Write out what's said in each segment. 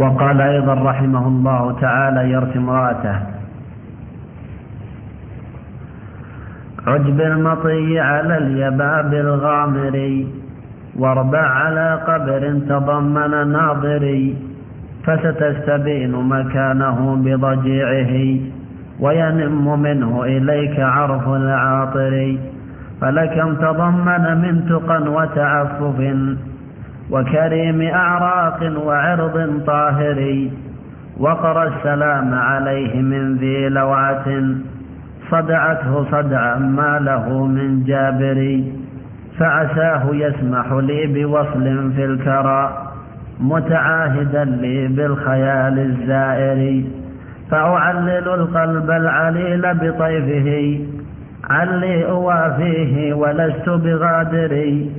وقال أيضا رحمه الله تعالى يرثي امرأته. عجب المطي على اليباب الغامر واربع على قبر تضمن ناظري فستستبين مكانه بضجيعه وينم منه إليك عرف العاطر فلكم تضمن من تقى وتعفف. وكريم أعراق وعرض طاهر وقر السلام عليه من ذي لوعة صدعته صدعا ما له من جابر فعساه يسمح لي بوصل في الكرى متعاهدا لي بالخيال الزائر فأعلل القلب العليل بطيفه علي أوافيه ولست بغادري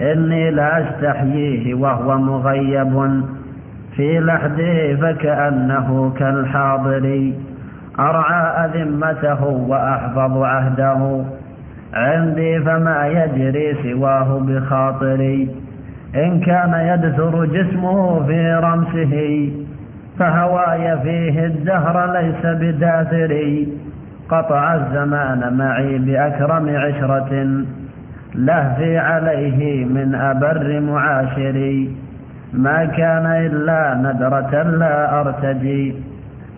إني لا أستحييه وهو مغيب في لحده فكأنه كالحاضر. أرعى أذمته وأحفظ عهده. عندي فما يجري سواه بخاطري إن كان يدثر جسمه في رمسه فهواي فيه الدهر ليس بداثري قطع الزمان معي بأكرم عشرة. لهفي عليه من أبر معاشري. ما كان إلا ندرة لا أرتجي.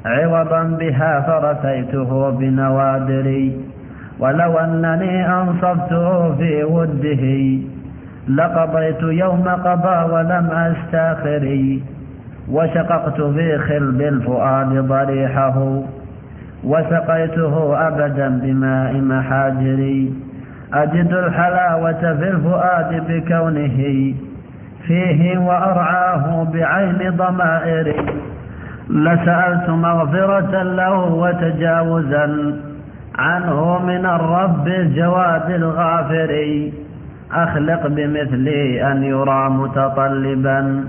عوضا بها فرثيته بنوادري. ولو أنني أنصفته في وده لقضيت يوم قضى ولم أستاخري. وشققت في خلب الفؤاد ضريحه. وسقيته أبدا بماء محاجري. أجد الحلاوة في الفؤاد بكونه فيه وأرعاه بعين ضمائري لسألت مغفرة له وتجاوزا عنه من الرب الجواد الغافر. أخلق بمثلي أن يرى متطلبا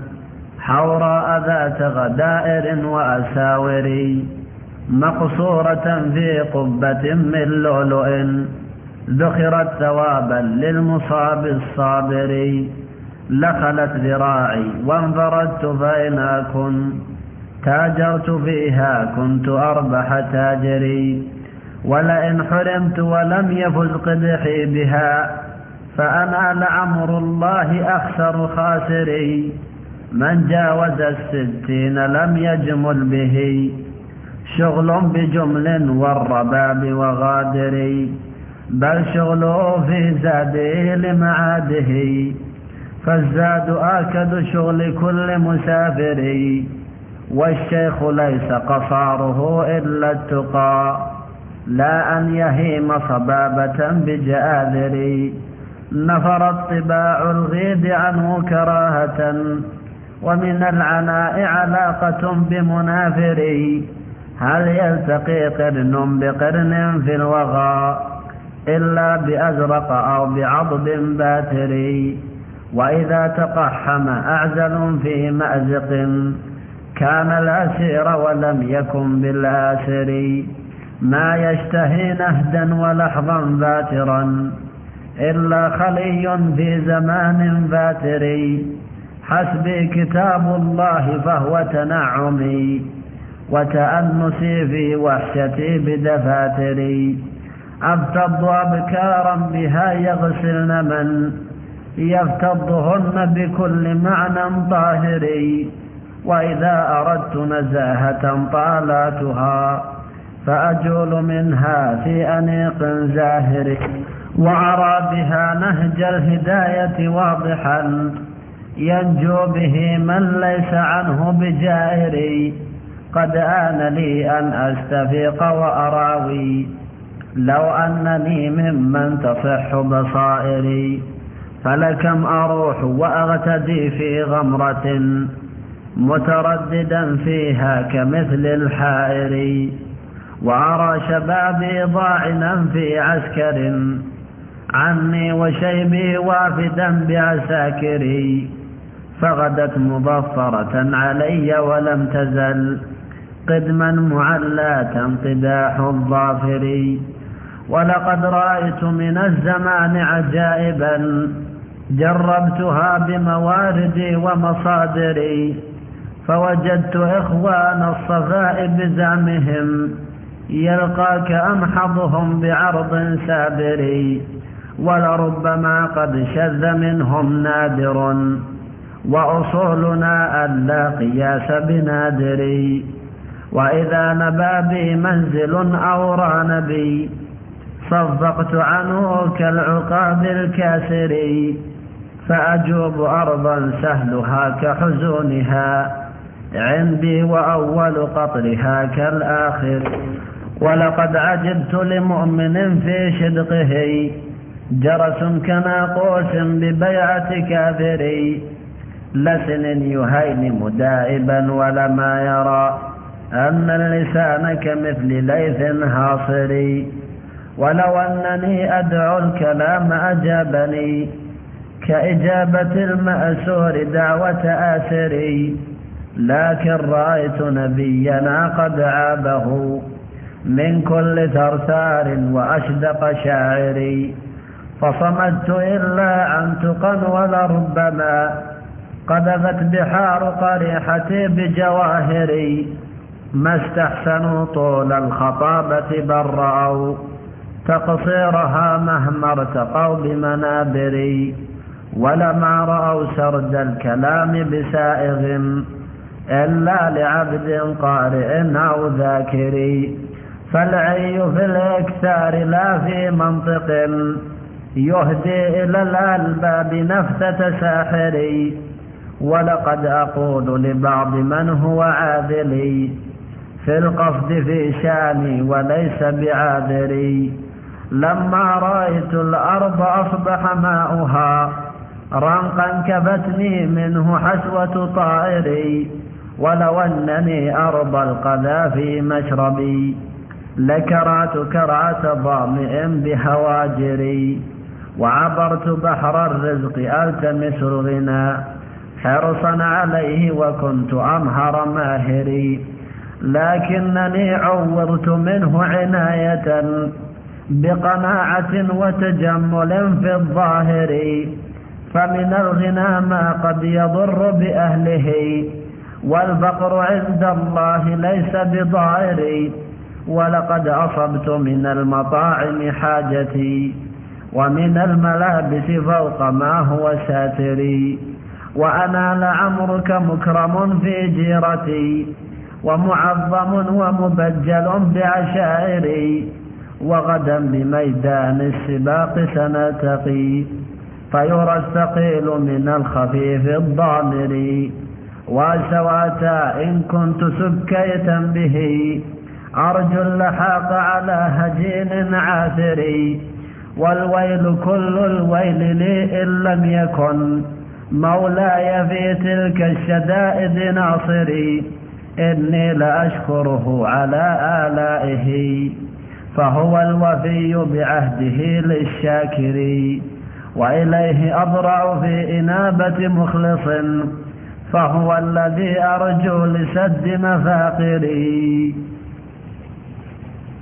حوراء ذات غدائر وأساور مقصورة في قبة من لؤلؤ. ذخرت ثوابا للمصاب الصابر. لخلت ذراعي وانفردت فإن أكن. تاجرت فيها كنت أربح تاجري. ولئن حرمت ولم يفز قدحي بها فأنا لعمر الله أخسر خاسري. من جاوز الستين لم يجمل به. شغل بجمل والرباب وغادري. بل شغله في زاده لمعاده فالزاد آكد شغل كل مسافر. والشيخ ليس قصاره إلا التقى. لا أن يهيم صبابة بجآذر. نفر الطباع الغيد عنه كراهة. ومن العناء علاقة بمنافر. هل يلتقي قرن بقرن في الوغى؟ إلا بأزرق أو بعضب باتري وإذا تقحم أعزل في مأزق كان الأسير ولم يكن بالآسر. ما يشتهي نهدا ولحظا باترا إلا خلي في زمان باتري حسبي كتاب الله فهو تنعمي وتأنسي في وحشتي بدفاتري. أفتض أبكارا بها يغسلن من يفتضهن بكل معنى طاهري. وإذا أردت نزاهة طالاتها فأجول منها في أنيق زاهر. وأرى بها نهج الهداية واضحا. ينجو به من ليس عنه بجائر. قد آن لي أن أستفيق وأراوي. لو أنني ممن تصح بصائري فلكم أروح وأغتدي في غمرة مترددا فيها كمثل الحائر وأرى شبابي ضاعنا في عسكر عني وشيبي وافدا بعساكري فغدت مظفرة علي ولم تزل قدما معلاة قداح الظافر. ولقد رأيت من الزمان عجائبا جربتها بمواردي ومصادري فوجدت إخوان الصفاء بزعمهم يلقاك أمحضهم بعرض سابري ولربما قد شذ منهم نادر وأصولنا ألا قياس بنادري وإذا نبا بي منزل أو رابني صفقت عنه كالعقاب الكاسر فأجوب أرضا سهلها كحزونها عندي وأول قطرها كالآخر. ولقد عجبت لمؤمن في شدقه جرس كناقوس ببيعة كافر لسن يهينم دائبا ولما يرى أن اللسان كمثل ليث هاصري ولو أنني أدعو الكلام أجابني كإجابة المأسور دعوة آسري لكن رأيت نبينا قد عابه من كل ثرثار وأشدق شاعري. فصمدت إلا عن تقى ولربما قذفت بحار قريحتي بجواهري ما استحسنوا طول الخطابة برأوا تقصيرها مهما ارتقوا بمنابري ولما رأوا سرد الكلام بسائغ إلا لعبد قارئ أو ذاكري فالعي في الإكثار لا في منطق يهدي إلى الألباب نفسة ساحري ولقد أقول لبعض من هو عاذلي في القصد في شاني وليس بعاذري لما رأيت الأرض أصبح ماؤها رنقا كفتني منه حسوة طائري ولو أنني أرض القذافي مشربي لكرات كرعة ظامئ بهواجري وعبرت بحر الرزق ألتمس الغنى حرصا عليه وكنت أمهر ماهري لكنني عورت منه عناية بقناعة وتجمل في الظاهر فمن الغنى ما قد يضر بأهله والفقر عند الله ليس بضائر ولقد أصبت من المطاعم حاجتي ومن الملابس فوق ما هو ساتري وأنا لعمرك مكرم في جيرتي ومعظم ومبجل بعشائري وغدا بميدان السباق سنلتقي فيرى الثقيل من الخفيف الضامر. وا سوأتا إن كنت سكيتا به أرجو اللحاق على هجين عاثر والويل كل الويل لي إن لم يكن مولاي في تلك الشدائد ناصري. إني لأشكره على آلائه. فهو الوفي بعهده للشاكرين وإليه أضرع في إنابة مخلص فهو الذي أرجو لسد مفاقري.